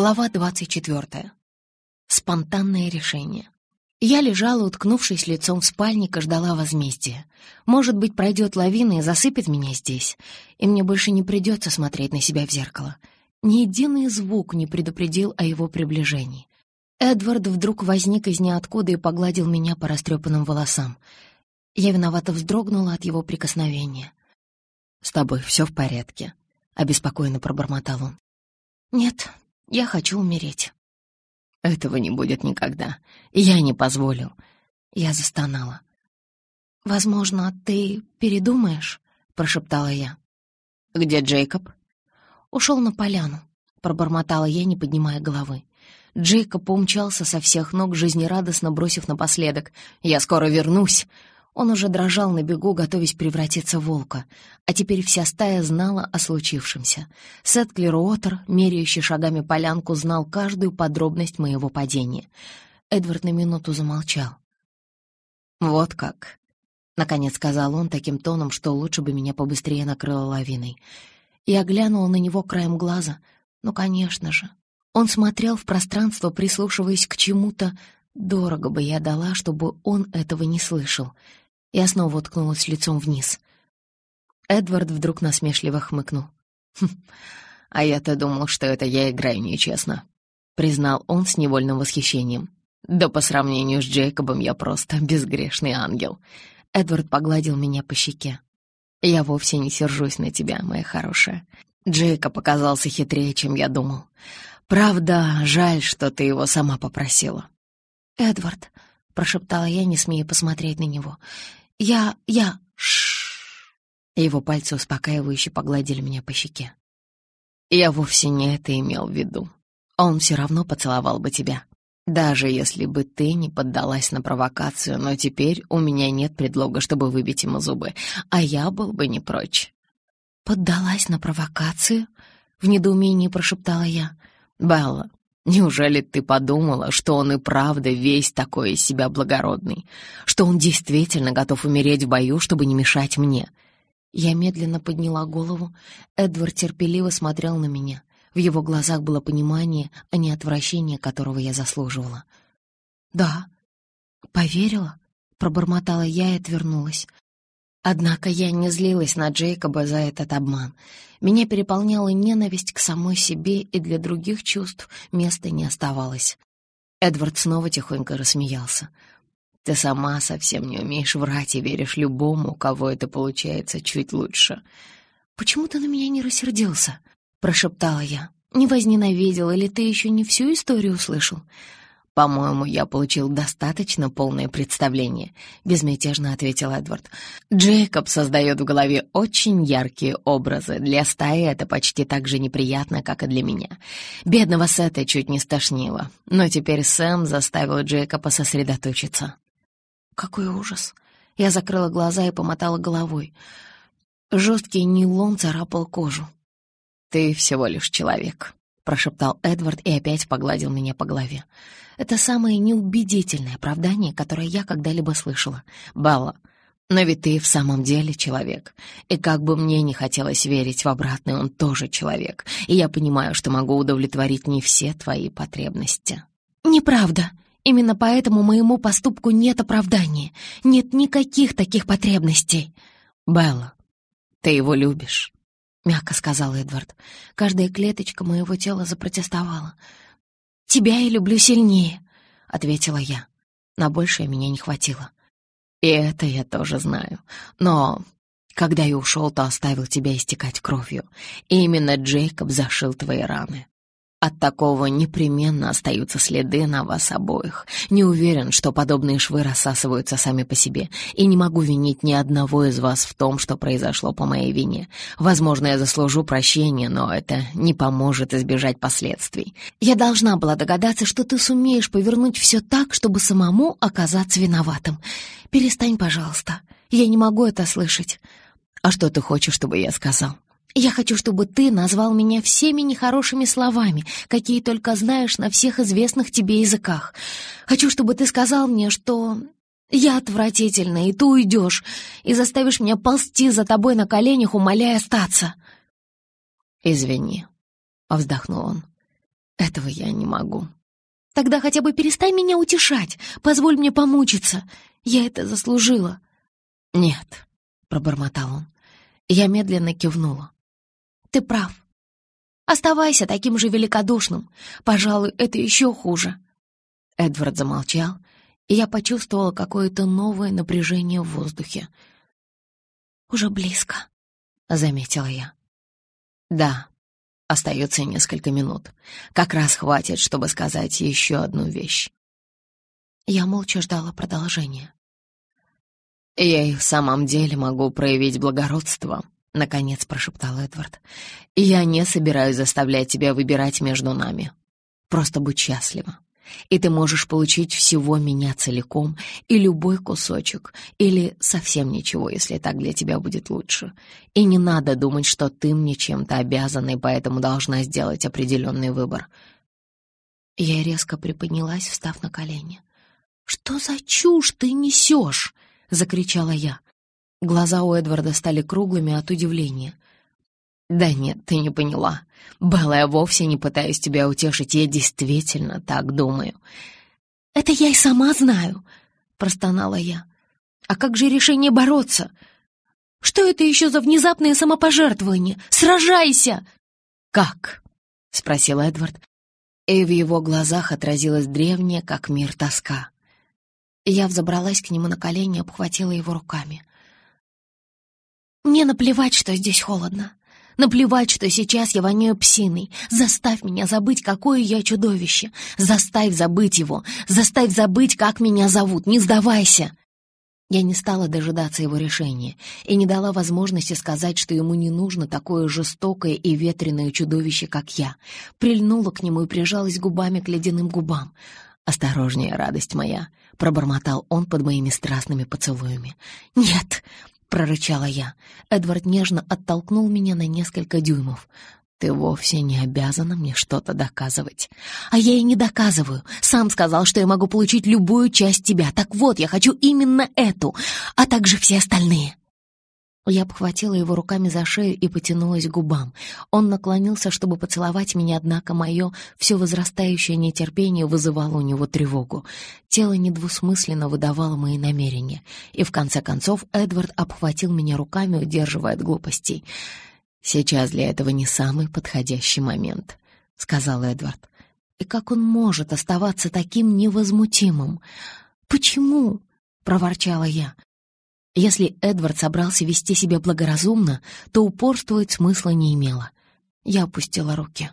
Глава 24. Спонтанное решение. Я лежала, уткнувшись лицом в спальник, и ждала возмездия. Может быть, пройдет лавина и засыпет меня здесь, и мне больше не придется смотреть на себя в зеркало. Ни единый звук не предупредил о его приближении. Эдвард вдруг возник из ниоткуда и погладил меня по растрепанным волосам. Я виновато вздрогнула от его прикосновения. «С тобой все в порядке?» — обеспокоенно пробормотал он. «Нет, я хочу умереть». «Этого не будет никогда. Я не позволю». Я застонала. «Возможно, ты передумаешь?» — прошептала я. «Где Джейкоб?» «Ушел на поляну», — пробормотала я, не поднимая головы. Джейкоб умчался со всех ног, жизнерадостно бросив напоследок. «Я скоро вернусь!» Он уже дрожал на бегу, готовясь превратиться в волка. А теперь вся стая знала о случившемся. Сет Клируотер, меряющий шагами полянку, знал каждую подробность моего падения. Эдвард на минуту замолчал. «Вот как», — наконец сказал он таким тоном, что лучше бы меня побыстрее накрыло лавиной. Я глянула на него краем глаза. Ну, конечно же. Он смотрел в пространство, прислушиваясь к чему-то. Дорого бы я дала, чтобы он этого не слышал. Я снова уткнулась лицом вниз. Эдвард вдруг насмешливо хмыкнул. «Хм, «А я-то думал, что это я играю нечестно», — признал он с невольным восхищением. «Да по сравнению с Джейкобом я просто безгрешный ангел». Эдвард погладил меня по щеке. «Я вовсе не сержусь на тебя, моя хорошая. Джейкоб оказался хитрее, чем я думал. Правда, жаль, что ты его сама попросила». «Эдвард», — прошептала я, не смея посмотреть на него, «Я... я... Шш. Его пальцы успокаивающе погладили меня по щеке. «Я вовсе не это имел в виду. Он все равно поцеловал бы тебя, даже если бы ты не поддалась на провокацию, но теперь у меня нет предлога, чтобы выбить ему зубы, а я был бы не прочь». «Поддалась на провокацию?» — в недоумении прошептала я. «Белла, Неужели ты подумала, что он и правда весь такой из себя благородный? Что он действительно готов умереть в бою, чтобы не мешать мне?» Я медленно подняла голову. Эдвард терпеливо смотрел на меня. В его глазах было понимание, а не отвращение, которого я заслуживала. «Да, поверила», — пробормотала я и отвернулась. Однако я не злилась на Джейкоба за этот обман. Меня переполняла ненависть к самой себе, и для других чувств места не оставалось. Эдвард снова тихонько рассмеялся. «Ты сама совсем не умеешь врать и веришь любому, у кого это получается чуть лучше». «Почему ты на меня не рассердился?» — прошептала я. «Не возненавидел, или ты еще не всю историю услышал?» «По-моему, я получил достаточно полное представление», — безмятежно ответил Эдвард. «Джейкоб создает в голове очень яркие образы. Для стаи это почти так же неприятно, как и для меня. Бедного Сета чуть не стошнило, но теперь Сэм заставил Джейкоба сосредоточиться». «Какой ужас!» Я закрыла глаза и помотала головой. Жесткий нейлон царапал кожу. «Ты всего лишь человек», — прошептал Эдвард и опять погладил меня по голове. Это самое неубедительное оправдание, которое я когда-либо слышала. Балла, но ведь ты в самом деле человек. И как бы мне не хотелось верить в обратное, он тоже человек. И я понимаю, что могу удовлетворить не все твои потребности. Неправда. Именно поэтому моему поступку нет оправдания. Нет никаких таких потребностей. Белла, ты его любишь? Мягко сказал Эдвард. Каждая клеточка моего тела запротестовала. «Тебя я люблю сильнее», — ответила я. На большее меня не хватило. «И это я тоже знаю. Но когда я ушел, то оставил тебя истекать кровью. И именно Джейкоб зашил твои раны. От такого непременно остаются следы на вас обоих. Не уверен, что подобные швы рассасываются сами по себе, и не могу винить ни одного из вас в том, что произошло по моей вине. Возможно, я заслужу прощения, но это не поможет избежать последствий. Я должна была догадаться, что ты сумеешь повернуть все так, чтобы самому оказаться виноватым. Перестань, пожалуйста. Я не могу это слышать. А что ты хочешь, чтобы я сказал? Я хочу, чтобы ты назвал меня всеми нехорошими словами, какие только знаешь на всех известных тебе языках. Хочу, чтобы ты сказал мне, что я отвратительна, и ты уйдешь, и заставишь меня ползти за тобой на коленях, умоляя остаться. «Извини», — вздохнул он. Этого я не могу. Тогда хотя бы перестань меня утешать, позволь мне помучиться. Я это заслужила. Нет, пробормотал он. Я медленно кивнула. Ты прав. Оставайся таким же великодушным. Пожалуй, это еще хуже. Эдвард замолчал, и я почувствовала какое-то новое напряжение в воздухе. «Уже близко», — заметила я. «Да, остается несколько минут. Как раз хватит, чтобы сказать еще одну вещь». Я молча ждала продолжения. «Я и в самом деле могу проявить благородство», — наконец прошептал Эдвард. «Я не собираюсь заставлять тебя выбирать между нами. Просто будь счастлива и ты можешь получить всего меня целиком и любой кусочек, или совсем ничего, если так для тебя будет лучше. И не надо думать, что ты мне чем-то обязана, и поэтому должна сделать определенный выбор. Я резко приподнялась, встав на колени. «Что за чушь ты несешь?» — закричала я. Глаза у Эдварда стали круглыми от удивления. «Да нет, ты не поняла. Белла, я вовсе не пытаюсь тебя утешить, я действительно так думаю». «Это я и сама знаю», — простонала я. «А как же решение бороться? Что это еще за внезапное самопожертвование? Сражайся!» «Как?» — спросил Эдвард, и в его глазах отразилась древняя, как мир, тоска. Я взобралась к нему на колени и обхватила его руками. «Мне наплевать, что здесь холодно. Наплевать, что сейчас я воняю псиной. Заставь меня забыть, какое я чудовище. Заставь забыть его. Заставь забыть, как меня зовут. Не сдавайся. Я не стала дожидаться его решения и не дала возможности сказать, что ему не нужно такое жестокое и ветреное чудовище, как я. Прильнула к нему и прижалась губами к ледяным губам. «Осторожнее, радость моя!» — пробормотал он под моими страстными поцелуями. «Нет!» — прорычала я. Эдвард нежно оттолкнул меня на несколько дюймов. «Ты вовсе не обязана мне что-то доказывать». «А я и не доказываю. Сам сказал, что я могу получить любую часть тебя. Так вот, я хочу именно эту, а также все остальные». Я обхватила его руками за шею и потянулась к губам. Он наклонился, чтобы поцеловать меня, однако мое все возрастающее нетерпение вызывало у него тревогу. Тело недвусмысленно выдавало мои намерения. И в конце концов Эдвард обхватил меня руками, удерживая от глупостей. «Сейчас для этого не самый подходящий момент», — сказал Эдвард. «И как он может оставаться таким невозмутимым? Почему?» — проворчала я. Если Эдвард собрался вести себя благоразумно, то упорствовать смысла не имело. Я опустила руки.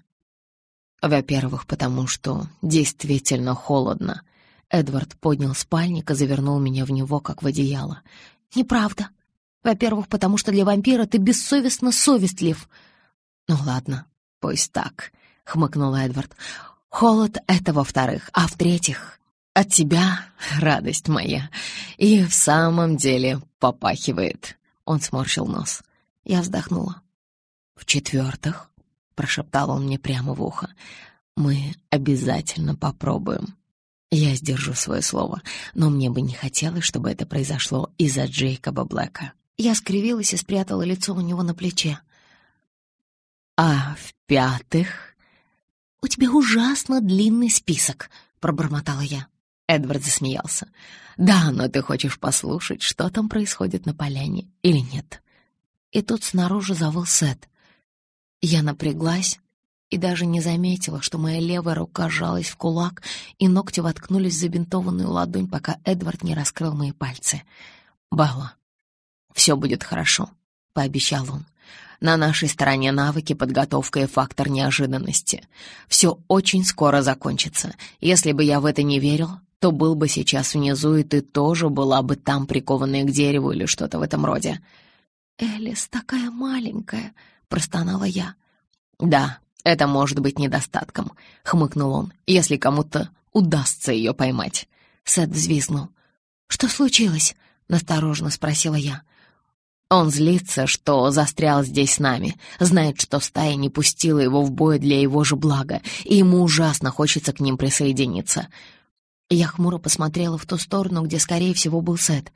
Во-первых, потому что действительно холодно. Эдвард поднял спальник и завернул меня в него, как в одеяло. «Неправда. Во-первых, потому что для вампира ты бессовестно совестлив». «Ну ладно, пусть так», — хмыкнул Эдвард. «Холод — это во-вторых, а в-третьих, от тебя, радость моя, и в самом деле попахивает. Он сморщил нос. Я вздохнула. В-четвертых, прошептал он мне прямо в ухо, мы обязательно попробуем. Я сдержу свое слово, но мне бы не хотелось, чтобы это произошло из-за Джейкоба Блэка. Я скривилась и спрятала лицо у него на плече. А в-пятых... «У тебя ужасно длинный список», — пробормотала я. Эдвард засмеялся. «Да, но ты хочешь послушать, что там происходит на поляне или нет?» И тут снаружи завыл Сет. Я напряглась и даже не заметила, что моя левая рука сжалась в кулак, и ногти воткнулись в забинтованную ладонь, пока Эдвард не раскрыл мои пальцы. «Белла, все будет хорошо», — пообещал он. «На нашей стороне навыки, подготовка и фактор неожиданности. Все очень скоро закончится. Если бы я в это не верил, то был бы сейчас внизу, и ты тоже была бы там, прикованная к дереву или что-то в этом роде». «Элис такая маленькая», — простонала я. «Да, это может быть недостатком», — хмыкнул он, «если кому-то удастся ее поймать». Сет взвизнул. «Что случилось?» — настороженно спросила я. Он злится, что застрял здесь с нами, знает, что стая не пустила его в бой для его же блага, и ему ужасно хочется к ним присоединиться. Я хмуро посмотрела в ту сторону, где, скорее всего, был Сет.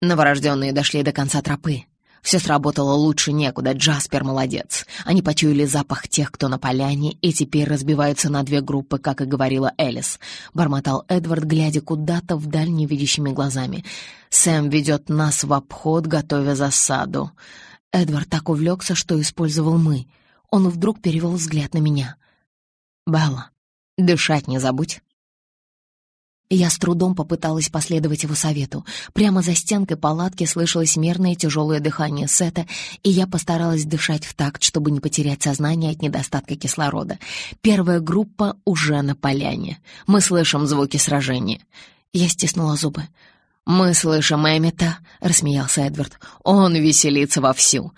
Новорожденные дошли до конца тропы. Все сработало лучше некуда, Джаспер молодец. Они почуяли запах тех, кто на поляне, и теперь разбиваются на две группы, как и говорила Элис. Бормотал Эдвард, глядя куда-то вдаль невидящими глазами. Сэм ведет нас в обход, готовя засаду. Эдвард так увлекся, что использовал «мы». Он вдруг перевел взгляд на меня. «Белла, дышать не забудь». Я с трудом попыталась последовать его совету. Прямо за стенкой палатки слышалось мерное тяжелое дыхание Сета, и я постаралась дышать в такт, чтобы не потерять сознание от недостатка кислорода. Первая группа уже на поляне. Мы слышим звуки сражения. Я стиснула зубы. «Мы слышим Эммета», — рассмеялся Эдвард. «Он веселится вовсю».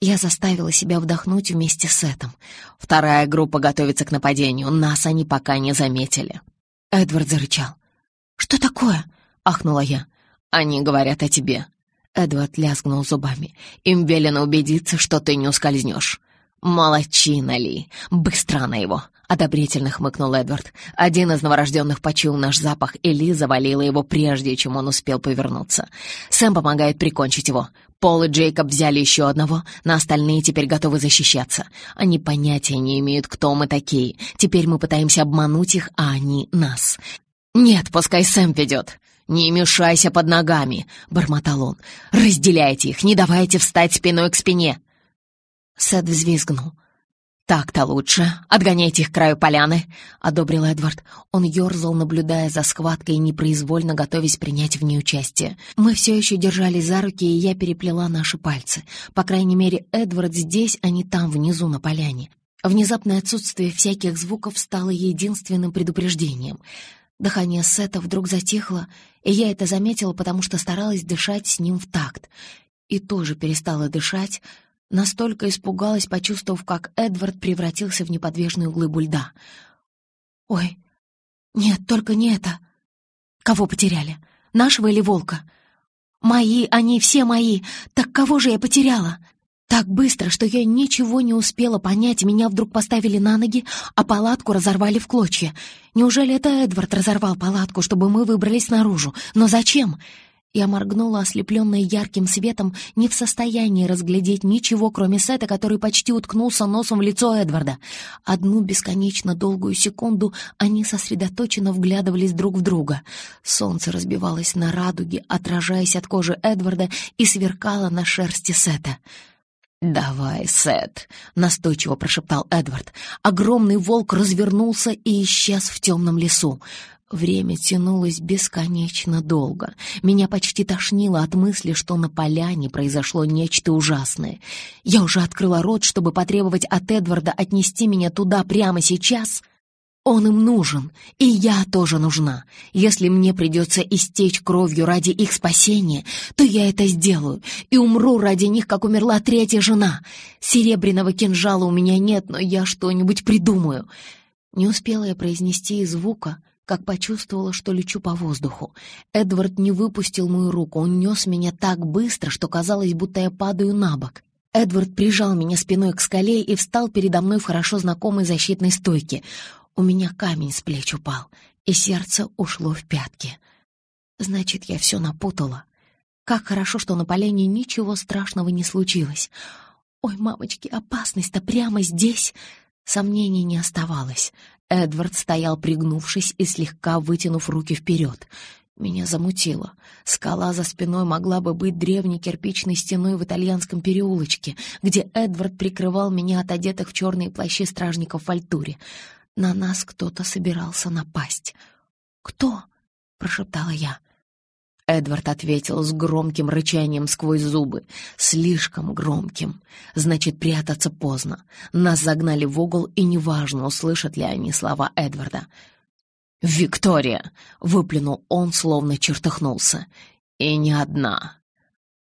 Я заставила себя вдохнуть вместе с Сетом. Вторая группа готовится к нападению. Нас они пока не заметили. Эдвард зарычал. «Что такое?» — ахнула я. «Они говорят о тебе». Эдвард лязгнул зубами. «Им велено убедиться, что ты не ускользнешь». «Молодчина, Ли! Быстро на его!» — одобрительно хмыкнул Эдвард. Один из новорожденных почуял наш запах, и Ли завалила его прежде, чем он успел повернуться. Сэм помогает прикончить его. Пол и Джейкоб взяли еще одного, на остальные теперь готовы защищаться. Они понятия не имеют, кто мы такие. Теперь мы пытаемся обмануть их, а они — нас. «Нет, пускай Сэм ведет. Не мешайся под ногами», — бормотал он. «Разделяйте их, не давайте встать спиной к спине». Сет взвизгнул. «Так-то лучше. Отгоняйте их к краю поляны», — одобрил Эдвард. Он ерзал, наблюдая за схваткой и непроизвольно готовясь принять в ней участие. Мы все еще держались за руки, и я переплела наши пальцы. По крайней мере, Эдвард здесь, а не там, внизу на поляне. Внезапное отсутствие всяких звуков стало единственным предупреждением. Дыхание Сета вдруг затихло, и я это заметила, потому что старалась дышать с ним в такт. И тоже перестала дышать, настолько испугалась, почувствовав, как Эдвард превратился в неподвижную глыбу льда. «Ой, нет, только не это. Кого потеряли? Нашего или волка? Мои, они все мои. Так кого же я потеряла?» Так быстро, что я ничего не успела понять, меня вдруг поставили на ноги, а палатку разорвали в клочья. Неужели это Эдвард разорвал палатку, чтобы мы выбрались наружу? Но зачем? Я моргнула, ослепленная ярким светом, не в состоянии разглядеть ничего, кроме Сета, который почти уткнулся носом в лицо Эдварда. Одну бесконечно долгую секунду они сосредоточенно вглядывались друг в друга. Солнце разбивалось на радуге, отражаясь от кожи Эдварда, и сверкало на шерсти Сета. «Давай, Сет», — настойчиво прошептал Эдвард. Огромный волк развернулся и исчез в темном лесу. Время тянулось бесконечно долго. Меня почти тошнило от мысли, что на поляне произошло нечто ужасное. Я уже открыла рот, чтобы потребовать от Эдварда отнести меня туда прямо сейчас — он им нужен, и я тоже нужна. Если мне придется истечь кровью ради их спасения, то я это сделаю и умру ради них, как умерла третья жена. Серебряного кинжала у меня нет, но я что-нибудь придумаю». Не успела я произнести и звука, как почувствовала, что лечу по воздуху. Эдвард не выпустил мою руку, он нес меня так быстро, что казалось, будто я падаю на бок. Эдвард прижал меня спиной к скале и встал передо мной в хорошо знакомой защитной стойке. У меня камень с плеч упал, и сердце ушло в пятки. Значит, я все напутала. Как хорошо, что на полене ничего страшного не случилось. Ой, мамочки, опасность-то прямо здесь! Сомнений не оставалось. Эдвард стоял, пригнувшись и слегка вытянув руки вперед. Меня замутило. Скала за спиной могла бы быть древней кирпичной стеной в итальянском переулочке, где Эдвард прикрывал меня от одетых в черные плащи стражников в альтуре. На нас кто-то собирался напасть. «Кто?» — прошептала я. Эдвард ответил с громким рычанием сквозь зубы. Слишком громким. Значит, прятаться поздно. Нас загнали в угол, и неважно, услышат ли они слова Эдварда. «Виктория!» — выплюнул он, словно чертыхнулся. «И не одна!»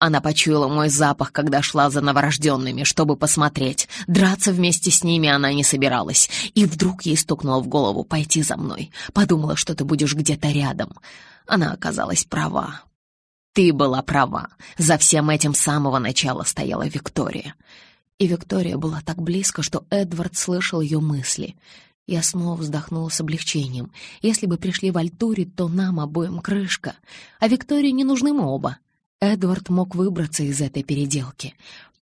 Она почуяла мой запах, когда шла за новорожденными, чтобы посмотреть. Драться вместе с ними она не собиралась. И вдруг ей стукнуло в голову пойти за мной. Подумала, что ты будешь где-то рядом. Она оказалась права. Ты была права. За всем этим с самого начала стояла Виктория. И Виктория была так близко, что Эдвард слышал ее мысли. Я снова вздохнула с облегчением. Если бы пришли в Альтуре, то нам обоим крышка. А Виктории не нужны мы оба. Эдвард мог выбраться из этой переделки.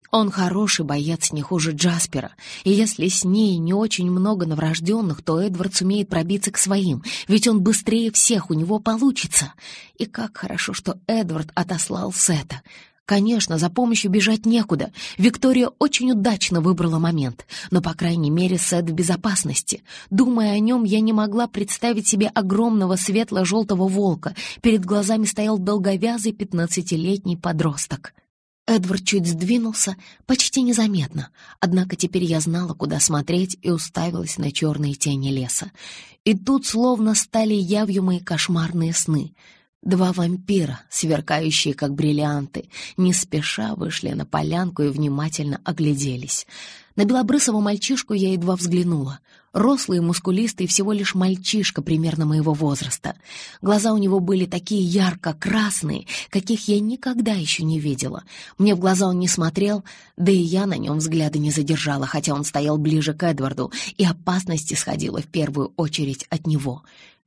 Он хороший боец, не хуже Джаспера, и если с ней не очень много новорожденных, то Эдвард сумеет пробиться к своим, ведь он быстрее всех, у него получится. И как хорошо, что Эдвард отослал Сета. Конечно, за помощью бежать некуда. Виктория очень удачно выбрала момент, но, по крайней мере, Сет в безопасности. Думая о нем, я не могла представить себе огромного светло-желтого волка. Перед глазами стоял долговязый пятнадцатилетний подросток. Эдвард чуть сдвинулся, почти незаметно, однако теперь я знала, куда смотреть, и уставилась на черные тени леса. И тут словно стали явью мои кошмарные сны. Два вампира, сверкающие как бриллианты, не спеша вышли на полянку и внимательно огляделись. На белобрысого мальчишку я едва взглянула. Рослый мускулистый, всего лишь мальчишка примерно моего возраста. Глаза у него были такие ярко-красные, каких я никогда еще не видела. Мне в глаза он не смотрел, да и я на нем взгляда не задержала, хотя он стоял ближе к Эдварду, и опасность исходила в первую очередь от него.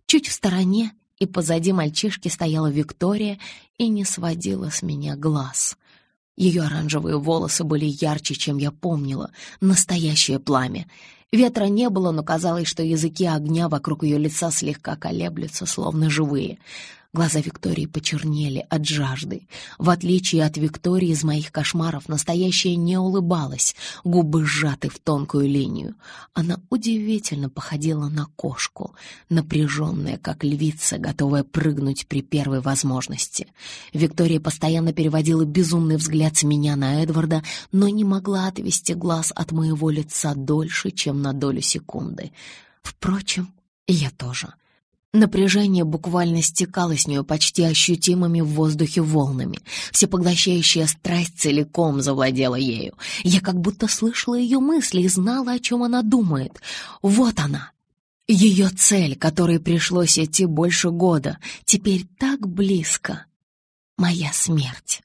Чуть в стороне и позади мальчишки стояла Виктория и не сводила с меня глаз. Ее оранжевые волосы были ярче, чем я помнила, настоящее пламя. Ветра не было, но казалось, что языки огня вокруг ее лица слегка колеблются, словно живые. Глаза Виктории почернели от жажды. В отличие от Виктории из моих кошмаров, настоящая не улыбалась, губы сжаты в тонкую линию. Она удивительно походила на кошку, напряженная, как львица, готовая прыгнуть при первой возможности. Виктория постоянно переводила безумный взгляд с меня на Эдварда, но не могла отвести глаз от моего лица дольше, чем на долю секунды. Впрочем, я тоже — Напряжение буквально стекало с нее почти ощутимыми в воздухе волнами. Всепоглощающая страсть целиком завладела ею. Я как будто слышала ее мысли и знала, о чем она думает. Вот она, ее цель, которой пришлось идти больше года, теперь так близко. Моя смерть.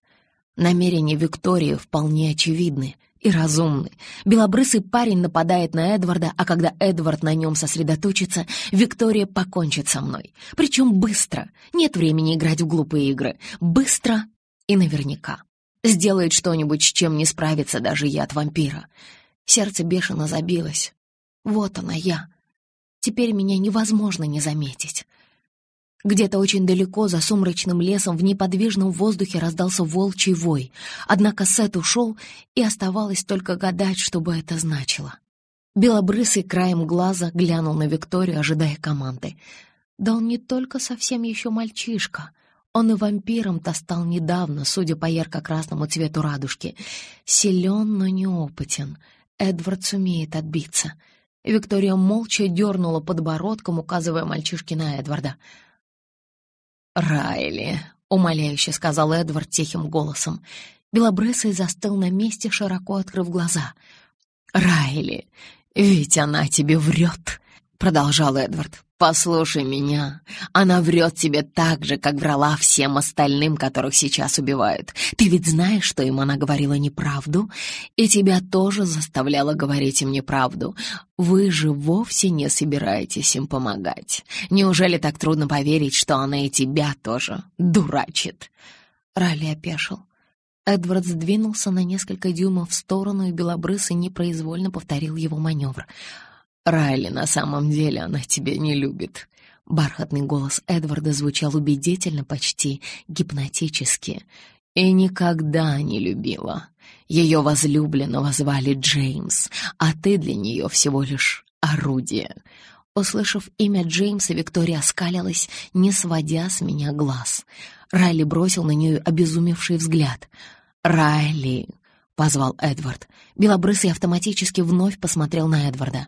Намерения Виктории вполне очевидны — и разумный. Белобрысый парень нападает на Эдварда, а когда Эдвард на нем сосредоточится, Виктория покончит со мной. Причем быстро. Нет времени играть в глупые игры. Быстро и наверняка. Сделает что-нибудь, с чем не справится даже яд вампира. Сердце бешено забилось. Вот она я. Теперь меня невозможно не заметить. Где-то очень далеко, за сумрачным лесом, в неподвижном воздухе раздался волчий вой. Однако Сет ушел, и оставалось только гадать, что бы это значило. Белобрысый краем глаза глянул на Викторию, ожидая команды. Да он не только совсем еще мальчишка. Он и вампиром-то стал недавно, судя по ярко-красному цвету радужки. Силен, но неопытен. Эдвард сумеет отбиться. Виктория молча дернула подбородком, указывая мальчишке на Эдварда — «Райли», — умоляюще сказал Эдвард тихим голосом. Белобрысый застыл на месте, широко открыв глаза. «Райли, ведь она тебе врет», — продолжал Эдвард. «Послушай меня. Она врет тебе так же, как врала всем остальным, которых сейчас убивают. Ты ведь знаешь, что им она говорила неправду, и тебя тоже заставляла говорить им неправду. Вы же вовсе не собираетесь им помогать. Неужели так трудно поверить, что она и тебя тоже дурачит?» Ралли опешил. Эдвард сдвинулся на несколько дюймов в сторону, и Белобрысый непроизвольно повторил его маневр — Райли, на самом деле она тебя не любит». Бархатный голос Эдварда звучал убедительно, почти гипнотически. «И никогда не любила. Ее возлюбленного звали Джеймс, а ты для нее всего лишь орудие». Услышав имя Джеймса, Виктория оскалилась, не сводя с меня глаз. Райли бросил на нее обезумевший взгляд. «Райли!» — позвал Эдвард. Белобрысый автоматически вновь посмотрел на Эдварда.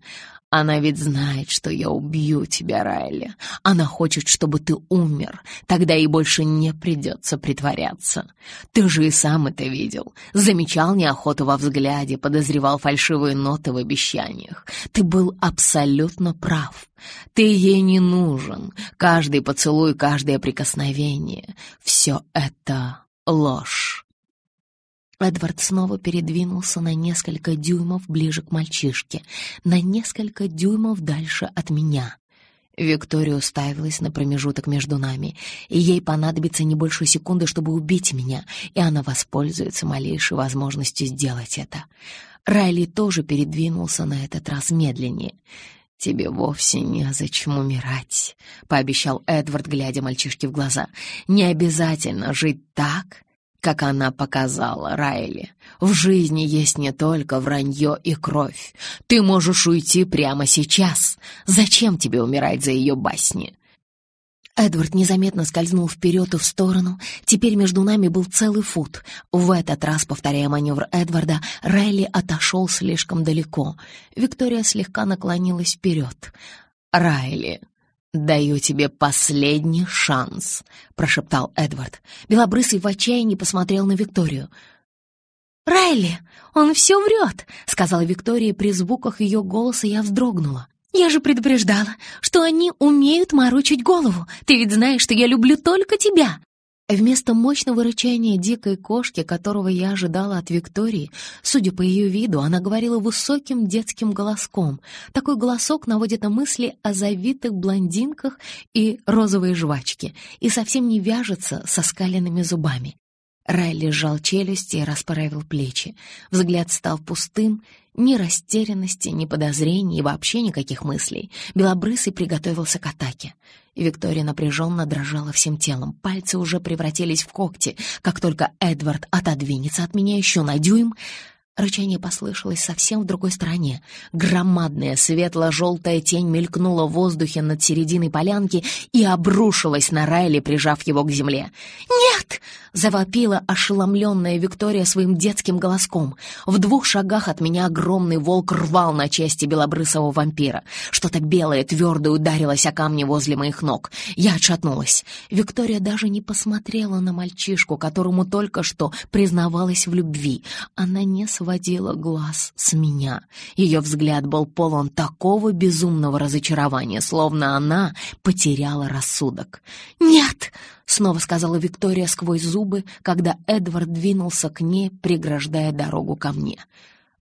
Она ведь знает, что я убью тебя, Райли. Она хочет, чтобы ты умер. Тогда ей больше не придется притворяться. Ты же и сам это видел. Замечал неохоту во взгляде, подозревал фальшивые ноты в обещаниях. Ты был абсолютно прав. Ты ей не нужен. Каждый поцелуй, каждое прикосновение — все это ложь. Эдвард снова передвинулся на несколько дюймов ближе к мальчишке, на несколько дюймов дальше от меня. Виктория уставилась на промежуток между нами, и ей понадобится не больше секунды, чтобы убить меня, и она воспользуется малейшей возможностью сделать это. Райли тоже передвинулся на этот раз медленнее. «Тебе вовсе незачем умирать», — пообещал Эдвард, глядя мальчишке в глаза. «Не обязательно жить так, как она показала Райли. В жизни есть не только вранье и кровь. Ты можешь уйти прямо сейчас. Зачем тебе умирать за ее басни?» Эдвард незаметно скользнул вперед и в сторону. Теперь между нами был целый фут. В этот раз, повторяя маневр Эдварда, Райли отошел слишком далеко. Виктория слегка наклонилась вперед. «Райли, «Даю тебе последний шанс», — прошептал Эдвард. Белобрысый в отчаянии посмотрел на Викторию. «Райли, он все врет», — сказала Виктория, при звуках ее голоса я вздрогнула. «Я же предупреждала, что они умеют морочить голову. Ты ведь знаешь, что я люблю только тебя». Вместо мощного рычания дикой кошки, которого я ожидала от Виктории, судя по ее виду, она говорила высоким детским голоском. Такой голосок наводит на мысли о завитых блондинках и розовой жвачке и совсем не вяжется со скаленными зубами. Райли сжал челюсти и расправил плечи. Взгляд стал пустым, ни растерянности, ни подозрений и вообще никаких мыслей. Белобрысый приготовился к атаке. Виктория напряженно дрожала всем телом. Пальцы уже превратились в когти. Как только Эдвард отодвинется от меня еще на дюйм, Рычание послышалось совсем в другой стороне. Громадная светло-желтая тень мелькнула в воздухе над серединой полянки и обрушилась на Райли, прижав его к земле. «Нет!» — завопила ошеломленная Виктория своим детским голоском. В двух шагах от меня огромный волк рвал на части белобрысого вампира. Что-то белое твердое ударилось о камни возле моих ног. Я отшатнулась. Виктория даже не посмотрела на мальчишку, которому только что признавалась в любви. Она не сводила глаз с меня. Ее взгляд был полон такого безумного разочарования, словно она потеряла рассудок. «Нет!» — снова сказала Виктория сквозь зубы, когда Эдвард двинулся к ней, преграждая дорогу ко мне.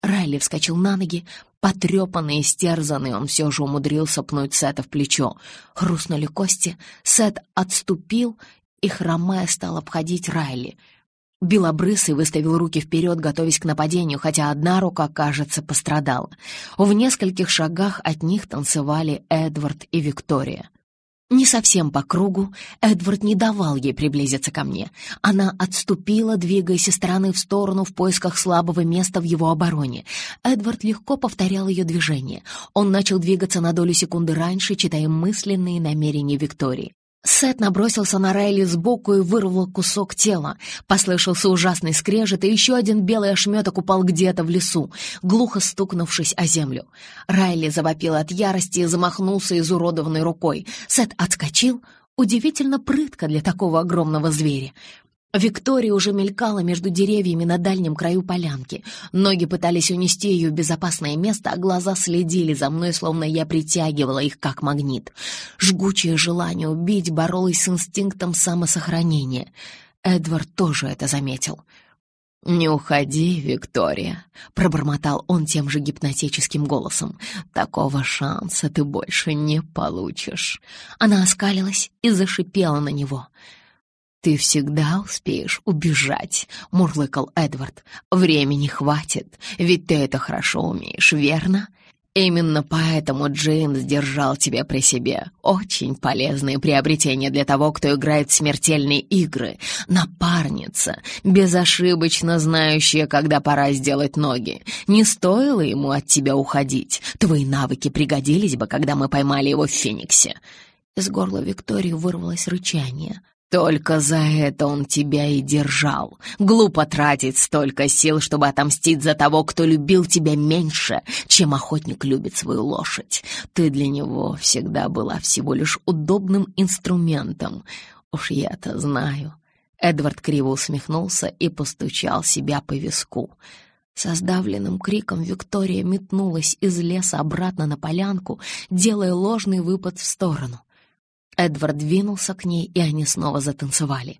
Райли вскочил на ноги, Потрепанный и стерзанный, он все же умудрился пнуть Сета в плечо. Хрустнули кости, Сет отступил и, хромая, стал обходить Райли — Белобрысый выставил руки вперед, готовясь к нападению, хотя одна рука, кажется, пострадала. В нескольких шагах от них танцевали Эдвард и Виктория. Не совсем по кругу, Эдвард не давал ей приблизиться ко мне. Она отступила, двигаясь из стороны в сторону в поисках слабого места в его обороне. Эдвард легко повторял ее движение. Он начал двигаться на долю секунды раньше, читая мысленные намерения Виктории. Сет набросился на Райли сбоку и вырвал кусок тела. Послышался ужасный скрежет, и еще один белый ошметок упал где-то в лесу, глухо стукнувшись о землю. Райли завопил от ярости и замахнулся изуродованной рукой. Сет отскочил, удивительно прытко для такого огромного зверя. Виктория уже мелькала между деревьями на дальнем краю полянки. Ноги пытались унести ее в безопасное место, а глаза следили за мной, словно я притягивала их как магнит. Жгучее желание убить боролось с инстинктом самосохранения. Эдвард тоже это заметил. «Не уходи, Виктория», — пробормотал он тем же гипнотическим голосом. «Такого шанса ты больше не получишь». Она оскалилась и зашипела на него — «Ты всегда успеешь убежать», — мурлыкал Эдвард. «Времени хватит, ведь ты это хорошо умеешь, верно?» Именно поэтому Джеймс держал тебя при себе. Очень полезные приобретения для того, кто играет в смертельные игры. Напарница, безошибочно знающая, когда пора сделать ноги. Не стоило ему от тебя уходить. Твои навыки пригодились бы, когда мы поймали его в Фениксе. Из горла Виктории вырвалось рычание. Только за это он тебя и держал. Глупо тратить столько сил, чтобы отомстить за того, кто любил тебя меньше, чем охотник любит свою лошадь. Ты для него всегда была всего лишь удобным инструментом. Уж я-то знаю. Эдвард криво усмехнулся и постучал себя по виску. Со сдавленным криком Виктория метнулась из леса обратно на полянку, делая ложный выпад в сторону. Эдвард двинулся к ней, и они снова затанцевали.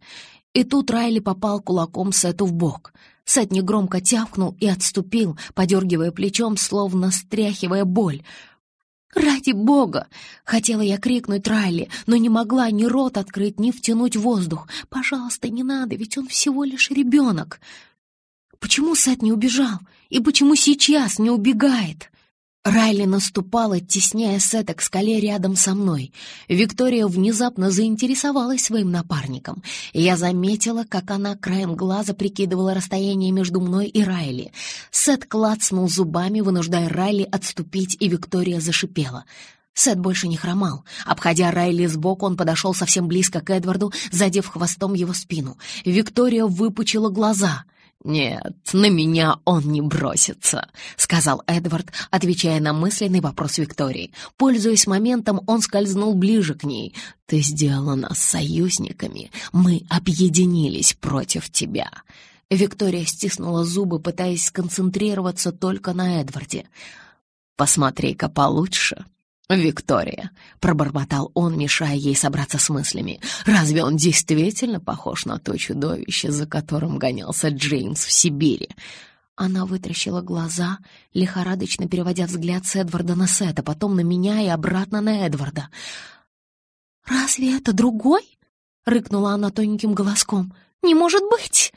И тут Райли попал кулаком Сету в бок. Сет негромко тявкнул и отступил, подергивая плечом, словно стряхивая боль. «Ради бога!» — хотела я крикнуть Райли, но не могла ни рот открыть, ни втянуть воздух. «Пожалуйста, не надо, ведь он всего лишь ребенок!» Почему Сет не убежал? И почему сейчас не убегает? Райли наступала, тесняя Сета к скале рядом со мной. Виктория внезапно заинтересовалась своим напарником. Я заметила, как она краем глаза прикидывала расстояние между мной и Райли. Сет клацнул зубами, вынуждая Райли отступить, и Виктория зашипела. Сет больше не хромал. Обходя Райли сбоку, он подошел совсем близко к Эдварду, задев хвостом его спину. Виктория выпучила глаза — «Нет, на меня он не бросится», — сказал Эдвард, отвечая на мысленный вопрос Виктории. Пользуясь моментом, он скользнул ближе к ней. «Ты сделала нас союзниками. Мы объединились против тебя». Виктория стиснула зубы, пытаясь сконцентрироваться только на Эдварде. «Посмотри-ка получше», «Виктория», — пробормотал он, мешая ей собраться с мыслями, «разве он действительно похож на то чудовище, за которым гонялся Джеймс в Сибири?» Она вытращила глаза, лихорадочно переводя взгляд с Эдварда на Сета, потом на меня и обратно на Эдварда. «Разве это другой?» — рыкнула она тоненьким голоском. «Не может быть!»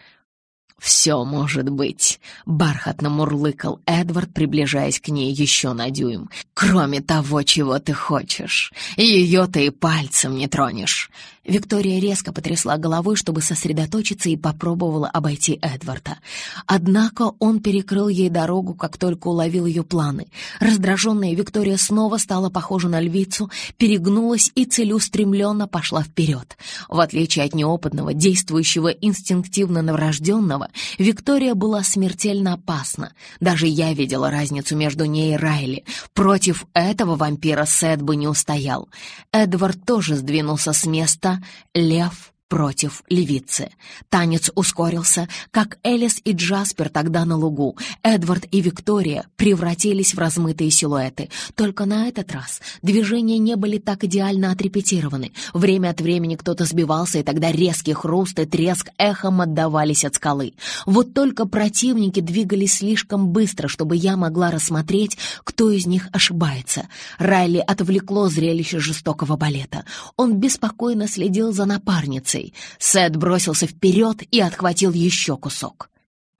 «Все может быть», — бархатно мурлыкал Эдвард, приближаясь к ней еще на дюйм. «Кроме того, чего ты хочешь. Ее ты и пальцем не тронешь». Виктория резко потрясла головой, чтобы сосредоточиться, и попробовала обойти Эдварда. Однако он перекрыл ей дорогу, как только уловил ее планы. Раздраженная Виктория снова стала похожа на львицу, перегнулась и целеустремленно пошла вперед. В отличие от неопытного, действующего инстинктивно новорожденного, Виктория была смертельно опасна. Даже я видела разницу между ней и Райли. Против этого вампира Сет бы не устоял. Эдвард тоже сдвинулся с места. Лев против левицы. Танец ускорился, как Элис и Джаспер тогда на лугу. Эдвард и Виктория превратились в размытые силуэты. Только на этот раз движения не были так идеально отрепетированы. Время от времени кто-то сбивался, и тогда резкий хруст и треск эхом отдавались от скалы. Вот только противники двигались слишком быстро, чтобы я могла рассмотреть, кто из них ошибается. Райли отвлекло зрелище жестокого балета. Он беспокойно следил за напарницей, Ой! Сет бросился вперед и отхватил еще кусок.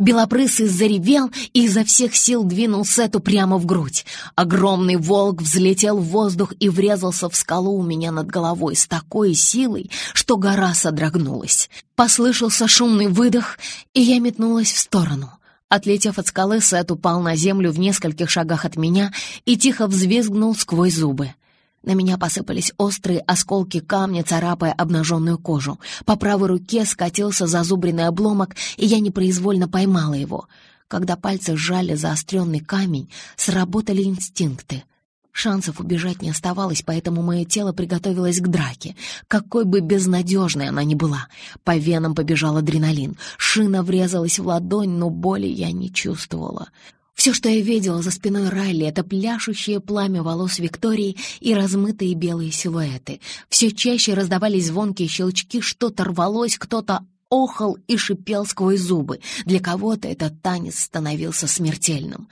Белопрысый заревел и изо всех сил двинул Сету прямо в грудь. Огромный волк взлетел в воздух и врезался в скалу у меня над головой с такой силой, что гора содрогнулась. Послышался шумный выдох, и я метнулась в сторону. Отлетев от скалы, Сет упал на землю в нескольких шагах от меня и тихо взвизгнул сквозь зубы. На меня посыпались острые осколки камня, царапая обнаженную кожу. По правой руке скатился зазубренный обломок, и я непроизвольно поймала его. Когда пальцы сжали заостренный камень, сработали инстинкты. Шансов убежать не оставалось, поэтому мое тело приготовилось к драке. Какой бы безнадежной она ни была. По венам побежал адреналин. Шина врезалась в ладонь, но боли я не чувствовала. Все, что я видела за спиной Райли, это пляшущее пламя волос Виктории и размытые белые силуэты. Все чаще раздавались звонкие щелчки, что-то рвалось, кто-то охал и шипел сквозь зубы. Для кого-то этот танец становился смертельным.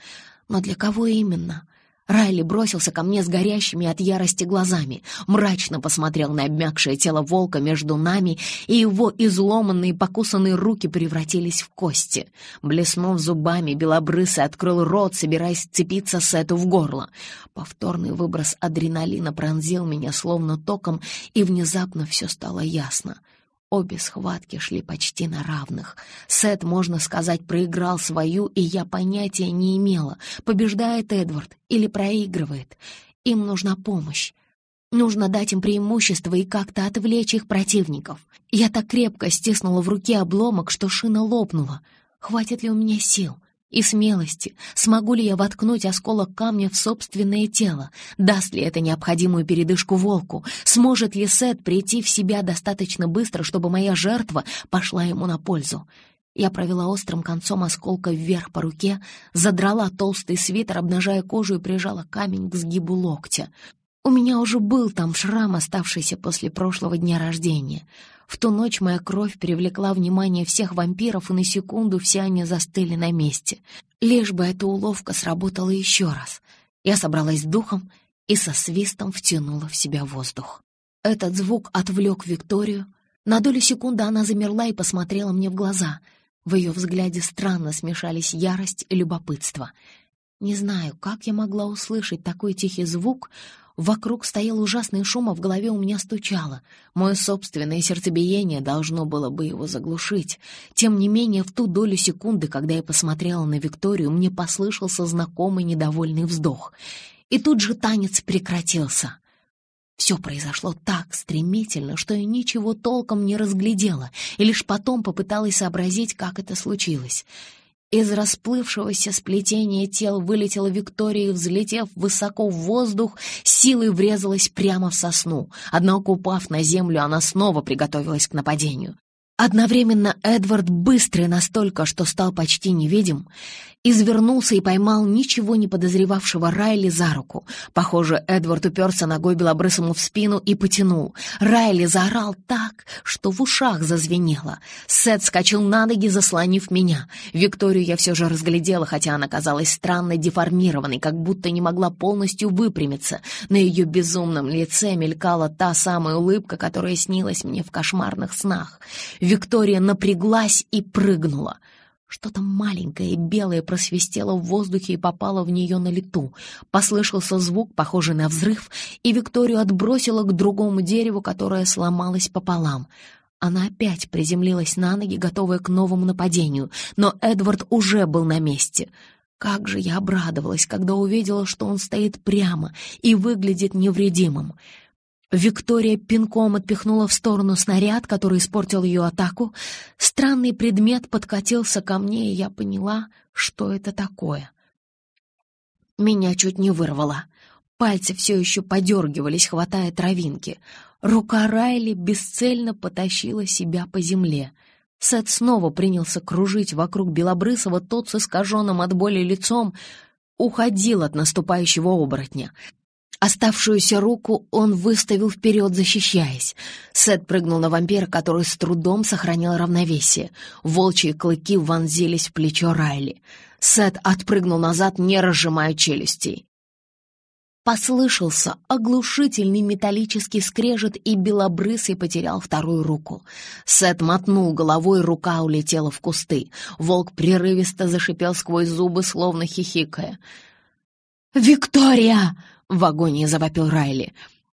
Но для кого именно? Райли бросился ко мне с горящими от ярости глазами, мрачно посмотрел на обмякшее тело волка между нами, и его изломанные покусанные руки превратились в кости. Блеснув зубами, белобрысый открыл рот, собираясь сцепиться с эту в горло. Повторный выброс адреналина пронзил меня словно током, и внезапно все стало ясно — Обе схватки шли почти на равных. Сет, можно сказать, проиграл свою, и я понятия не имела, побеждает Эдвард или проигрывает. Им нужна помощь. Нужно дать им преимущество и как-то отвлечь их противников. Я так крепко стиснула в руке обломок, что шина лопнула. Хватит ли у меня сил? И смелости, смогу ли я воткнуть осколок камня в собственное тело, даст ли это необходимую передышку волку, сможет ли Сет прийти в себя достаточно быстро, чтобы моя жертва пошла ему на пользу. Я провела острым концом осколка вверх по руке, задрала толстый свитер, обнажая кожу и прижала камень к сгибу локтя. У меня уже был там шрам, оставшийся после прошлого дня рождения. В ту ночь моя кровь привлекла внимание всех вампиров, и на секунду все они застыли на месте. Лишь бы эта уловка сработала еще раз. Я собралась с духом и со свистом втянула в себя воздух. Этот звук отвлек Викторию. На долю секунды она замерла и посмотрела мне в глаза. В ее взгляде странно смешались ярость и любопытство. Не знаю, как я могла услышать такой тихий звук, Вокруг стоял ужасный шум, а в голове у меня стучало. Мое собственное сердцебиение должно было бы его заглушить. Тем не менее, в ту долю секунды, когда я посмотрела на Викторию, мне послышался знакомый недовольный вздох. И тут же танец прекратился. Все произошло так стремительно, что я ничего толком не разглядела, и лишь потом попыталась сообразить, как это случилось. Из расплывшегося сплетения тел вылетела Виктория и, взлетев высоко в воздух, силой врезалась прямо в сосну. Однако, упав на землю, она снова приготовилась к нападению. Одновременно Эдвард, быстрый настолько, что стал почти невидим, извернулся и поймал ничего не подозревавшего Райли за руку. Похоже, Эдвард уперся ногой белобрысому в спину и потянул. Райли заорал так, что в ушах зазвенело. Сет скачал на ноги, заслонив меня. Викторию я все же разглядела, хотя она казалась странно деформированной, как будто не могла полностью выпрямиться. На ее безумном лице мелькала та самая улыбка, которая снилась мне в кошмарных снах. Виктория напряглась и прыгнула. Что-то маленькое белое просвистело в воздухе и попало в нее на лету. Послышался звук, похожий на взрыв, и Викторию отбросило к другому дереву, которое сломалось пополам. Она опять приземлилась на ноги, готовая к новому нападению, но Эдвард уже был на месте. Как же я обрадовалась, когда увидела, что он стоит прямо и выглядит невредимым. Виктория пинком отпихнула в сторону снаряд, который испортил ее атаку. Странный предмет подкатился ко мне, и я поняла, что это такое. Меня чуть не вырвало. Пальцы все еще подергивались, хватая травинки. Рука Райли бесцельно потащила себя по земле. Сет снова принялся кружить вокруг Белобрысова, тот с искаженным от боли лицом уходил от наступающего оборотня. Оставшуюся руку он выставил вперед, защищаясь. Сет прыгнул на вампира, который с трудом сохранял равновесие. Волчьи клыки вонзились в плечо Райли. Сет отпрыгнул назад, не разжимая челюстей. Послышался оглушительный металлический скрежет, и белобрысый потерял вторую руку. Сет мотнул головой, рука улетела в кусты. Волк прерывисто зашипел сквозь зубы, словно хихикая. «Виктория!» В агонии завопил Райли.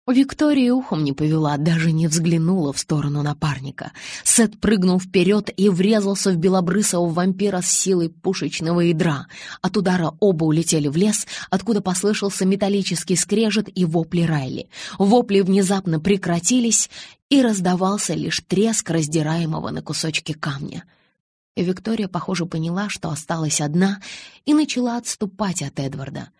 Виктория ухом не повела, даже не взглянула в сторону напарника. Сет прыгнул вперед и врезался в белобрысого вампира с силой пушечного ядра. От удара оба улетели в лес, откуда послышался металлический скрежет и вопли Райли. Вопли внезапно прекратились, и раздавался лишь треск раздираемого на кусочки камня. Виктория, похоже, поняла, что осталась одна, и начала отступать от Эдварда —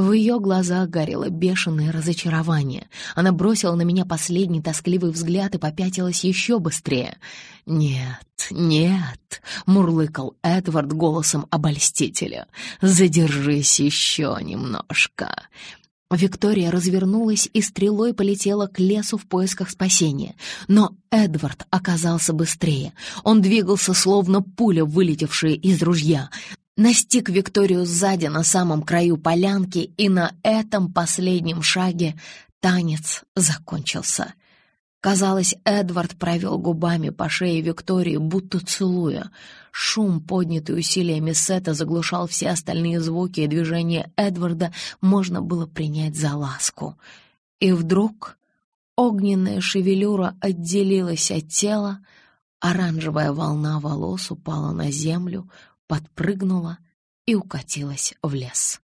в ее глазах горело бешеное разочарование. Она бросила на меня последний тоскливый взгляд и попятилась еще быстрее. «Нет, нет», — мурлыкал Эдвард голосом обольстителя. «Задержись еще немножко». Виктория развернулась и стрелой полетела к лесу в поисках спасения. Но Эдвард оказался быстрее. Он двигался, словно пуля, вылетевшая из ружья настиг Викторию сзади на самом краю полянки, и на этом последнем шаге танец закончился. Казалось, Эдвард провел губами по шее Виктории, будто целуя. Шум, поднятый усилиями Сета, заглушал все остальные звуки, и движение Эдварда можно было принять за ласку. И вдруг огненная шевелюра отделилась от тела, оранжевая волна волос упала на землю, подпрыгнула и укатилась в лес.